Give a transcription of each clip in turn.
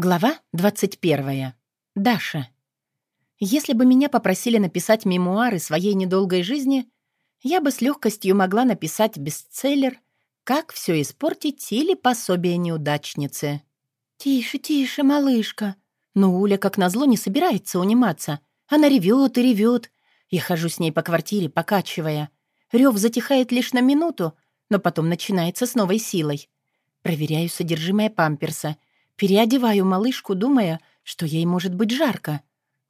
Глава 21. Даша. Если бы меня попросили написать мемуары своей недолгой жизни, я бы с легкостью могла написать бестселлер «Как все испортить» или «Пособие неудачницы». «Тише, тише, малышка». Но Уля, как назло, не собирается униматься. Она ревет и ревет. Я хожу с ней по квартире, покачивая. Рев затихает лишь на минуту, но потом начинается с новой силой. Проверяю содержимое памперса — Переодеваю малышку, думая, что ей может быть жарко.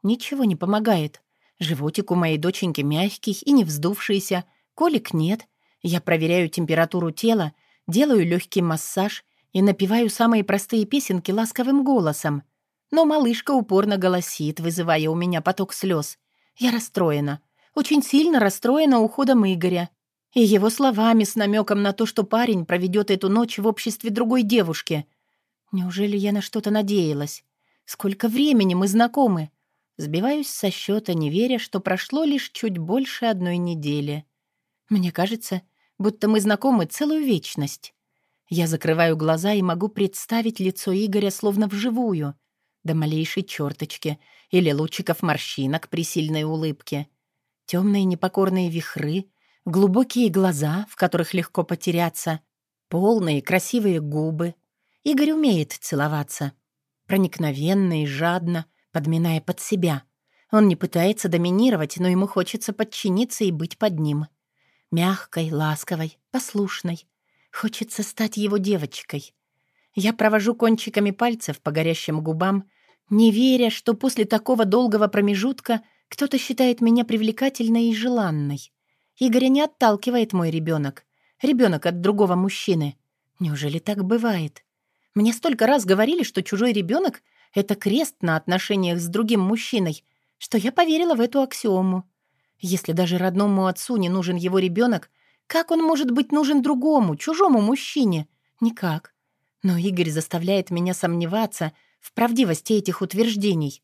Ничего не помогает. Животик у моей доченьки мягкий и не вздувшийся, колик нет. Я проверяю температуру тела, делаю легкий массаж и напеваю самые простые песенки ласковым голосом. Но малышка упорно голосит, вызывая у меня поток слез. Я расстроена. Очень сильно расстроена уходом Игоря. И его словами с намеком на то, что парень проведет эту ночь в обществе другой девушки — Неужели я на что-то надеялась? Сколько времени мы знакомы? Сбиваюсь со счета, не веря, что прошло лишь чуть больше одной недели. Мне кажется, будто мы знакомы целую вечность. Я закрываю глаза и могу представить лицо Игоря словно вживую, до малейшей черточки или лучиков морщинок при сильной улыбке. Темные непокорные вихры, глубокие глаза, в которых легко потеряться, полные красивые губы — Игорь умеет целоваться. Проникновенно и жадно, подминая под себя. Он не пытается доминировать, но ему хочется подчиниться и быть под ним. Мягкой, ласковой, послушной. Хочется стать его девочкой. Я провожу кончиками пальцев по горящим губам, не веря, что после такого долгого промежутка кто-то считает меня привлекательной и желанной. Игоря не отталкивает мой ребенок. Ребенок от другого мужчины. Неужели так бывает? Мне столько раз говорили, что чужой ребенок — это крест на отношениях с другим мужчиной, что я поверила в эту аксиому. Если даже родному отцу не нужен его ребенок, как он может быть нужен другому, чужому мужчине? Никак. Но Игорь заставляет меня сомневаться в правдивости этих утверждений.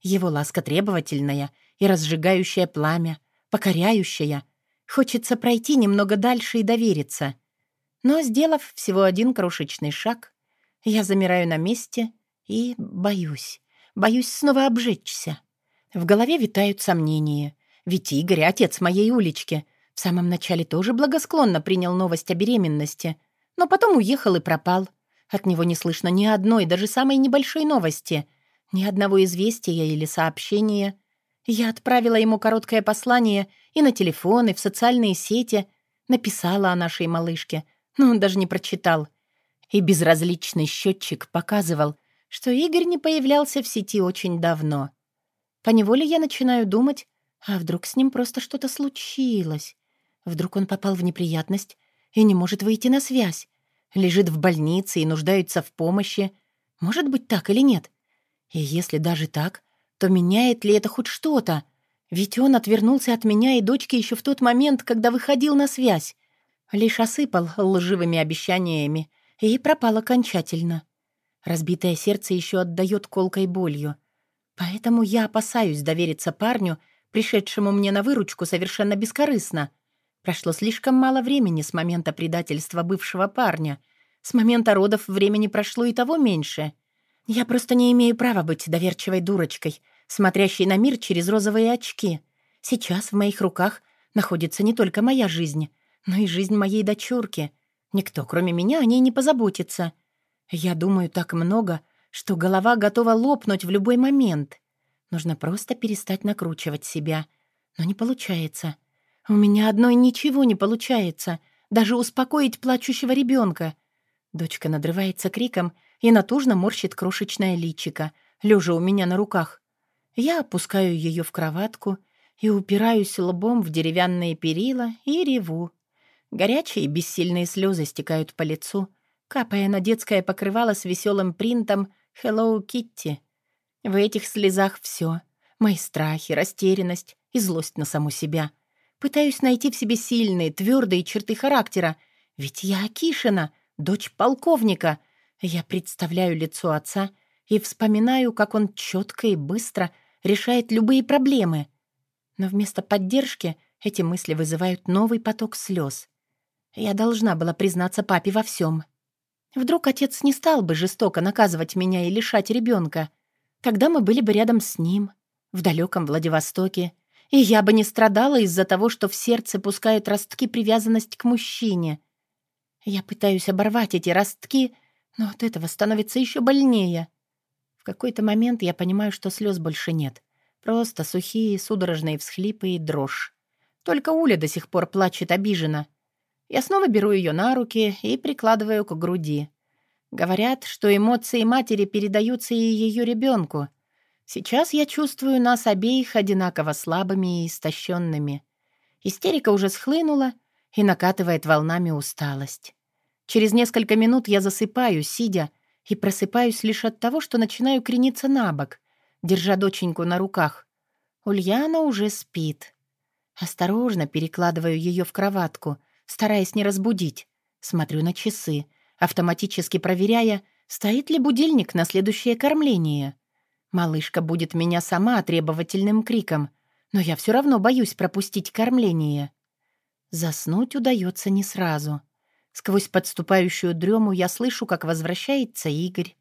Его ласка требовательная и разжигающая пламя, покоряющая. Хочется пройти немного дальше и довериться. Но, сделав всего один крошечный шаг, я замираю на месте и боюсь. Боюсь снова обжечься. В голове витают сомнения. Ведь Игорь, отец моей улички, в самом начале тоже благосклонно принял новость о беременности, но потом уехал и пропал. От него не слышно ни одной, даже самой небольшой новости, ни одного известия или сообщения. Я отправила ему короткое послание и на телефон, и в социальные сети, написала о нашей малышке, но он даже не прочитал — и безразличный счетчик показывал, что Игорь не появлялся в сети очень давно. Поневоле я начинаю думать, а вдруг с ним просто что-то случилось? Вдруг он попал в неприятность и не может выйти на связь, лежит в больнице и нуждается в помощи. Может быть так или нет? И если даже так, то меняет ли это хоть что-то? Ведь он отвернулся от меня и дочки еще в тот момент, когда выходил на связь. Лишь осыпал лживыми обещаниями и пропал окончательно. Разбитое сердце еще отдает колкой болью. Поэтому я опасаюсь довериться парню, пришедшему мне на выручку совершенно бескорыстно. Прошло слишком мало времени с момента предательства бывшего парня. С момента родов времени прошло и того меньше. Я просто не имею права быть доверчивой дурочкой, смотрящей на мир через розовые очки. Сейчас в моих руках находится не только моя жизнь, но и жизнь моей дочурки — Никто, кроме меня, о ней не позаботится. Я думаю так много, что голова готова лопнуть в любой момент. Нужно просто перестать накручивать себя. Но не получается. У меня одной ничего не получается. Даже успокоить плачущего ребенка. Дочка надрывается криком и натужно морщит крошечное личико, лежа у меня на руках. Я опускаю ее в кроватку и упираюсь лбом в деревянные перила и реву. Горячие бессильные слезы стекают по лицу, капая на детское покрывало с веселым принтом «Hello, Kitty». В этих слезах все: Мои страхи, растерянность и злость на саму себя. Пытаюсь найти в себе сильные, твердые черты характера. Ведь я Акишина, дочь полковника. Я представляю лицо отца и вспоминаю, как он четко и быстро решает любые проблемы. Но вместо поддержки эти мысли вызывают новый поток слез. Я должна была признаться папе во всем. Вдруг отец не стал бы жестоко наказывать меня и лишать ребенка. Тогда мы были бы рядом с ним, в далеком Владивостоке, и я бы не страдала из-за того, что в сердце пускают ростки привязанность к мужчине. Я пытаюсь оборвать эти ростки, но от этого становится еще больнее. В какой-то момент я понимаю, что слез больше нет. Просто сухие, судорожные всхлипы и дрожь. Только Уля до сих пор плачет обиженно. Я снова беру ее на руки и прикладываю к груди. Говорят, что эмоции матери передаются и ее ребенку. Сейчас я чувствую нас обеих одинаково слабыми и истощенными. Истерика уже схлынула и накатывает волнами усталость. Через несколько минут я засыпаю, сидя, и просыпаюсь лишь от того, что начинаю крениться на бок, держа доченьку на руках. Ульяна уже спит. Осторожно перекладываю ее в кроватку, стараясь не разбудить. Смотрю на часы, автоматически проверяя, стоит ли будильник на следующее кормление. Малышка будет меня сама требовательным криком, но я все равно боюсь пропустить кормление. Заснуть удается не сразу. Сквозь подступающую дрему я слышу, как возвращается Игорь.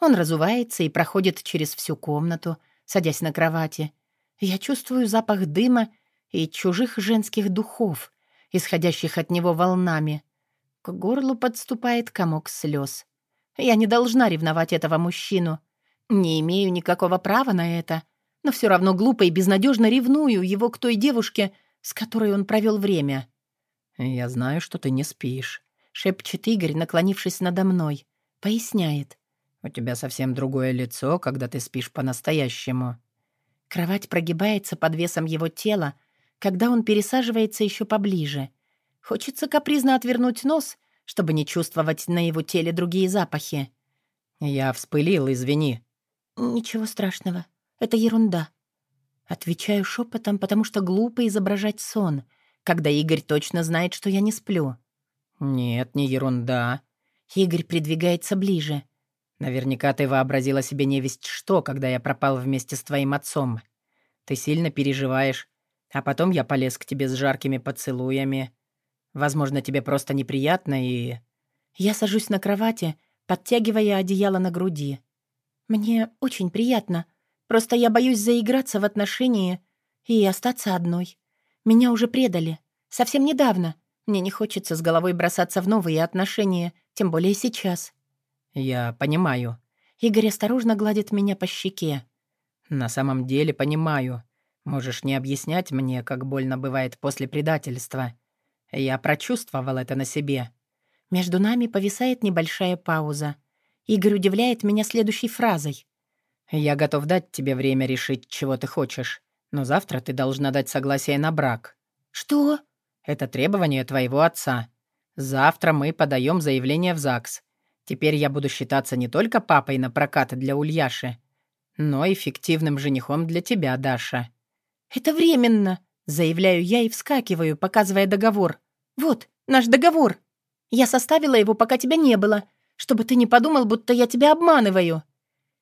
Он разувается и проходит через всю комнату, садясь на кровати. Я чувствую запах дыма и чужих женских духов, исходящих от него волнами. К горлу подступает комок слез. Я не должна ревновать этого мужчину — не имею никакого права на это, но все равно глупо и безнадежно ревную его к той девушке, с которой он провел время. «Я знаю, что ты не спишь», — шепчет Игорь, наклонившись надо мной. Поясняет. «У тебя совсем другое лицо, когда ты спишь по-настоящему». Кровать прогибается под весом его тела, когда он пересаживается еще поближе. Хочется капризно отвернуть нос, чтобы не чувствовать на его теле другие запахи. «Я вспылил, извини», «Ничего страшного. Это ерунда». Отвечаю шепотом, потому что глупо изображать сон, когда Игорь точно знает, что я не сплю. «Нет, не ерунда». Игорь придвигается ближе. «Наверняка ты вообразила себе невесть что, когда я пропал вместе с твоим отцом. Ты сильно переживаешь, а потом я полез к тебе с жаркими поцелуями. Возможно, тебе просто неприятно и...» Я сажусь на кровати, подтягивая одеяло на груди. «Мне очень приятно. Просто я боюсь заиграться в отношения и остаться одной. Меня уже предали. Совсем недавно. Мне не хочется с головой бросаться в новые отношения, тем более сейчас». «Я понимаю». Игорь осторожно гладит меня по щеке. «На самом деле понимаю. Можешь не объяснять мне, как больно бывает после предательства. Я прочувствовал это на себе». Между нами повисает небольшая пауза. Игорь удивляет меня следующей фразой. «Я готов дать тебе время решить, чего ты хочешь, но завтра ты должна дать согласие на брак». «Что?» «Это требование твоего отца. Завтра мы подаем заявление в ЗАГС. Теперь я буду считаться не только папой на прокат для Ульяши, но и фиктивным женихом для тебя, Даша». «Это временно», — заявляю я и вскакиваю, показывая договор. «Вот, наш договор. Я составила его, пока тебя не было чтобы ты не подумал, будто я тебя обманываю».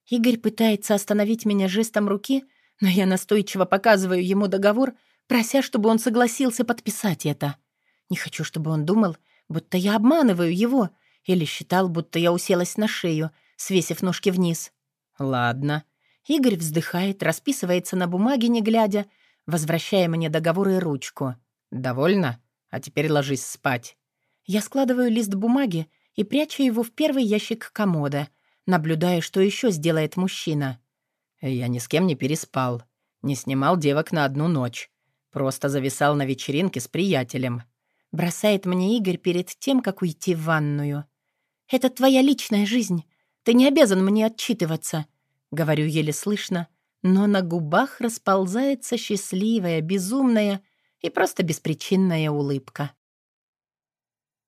Игорь пытается остановить меня жестом руки, но я настойчиво показываю ему договор, прося, чтобы он согласился подписать это. Не хочу, чтобы он думал, будто я обманываю его, или считал, будто я уселась на шею, свесив ножки вниз. «Ладно». Игорь вздыхает, расписывается на бумаге, не глядя, возвращая мне договор и ручку. «Довольно? А теперь ложись спать». Я складываю лист бумаги и прячу его в первый ящик комода, наблюдая, что еще сделает мужчина. Я ни с кем не переспал, не снимал девок на одну ночь. Просто зависал на вечеринке с приятелем. Бросает мне Игорь перед тем, как уйти в ванную. «Это твоя личная жизнь. Ты не обязан мне отчитываться», — говорю еле слышно, но на губах расползается счастливая, безумная и просто беспричинная улыбка.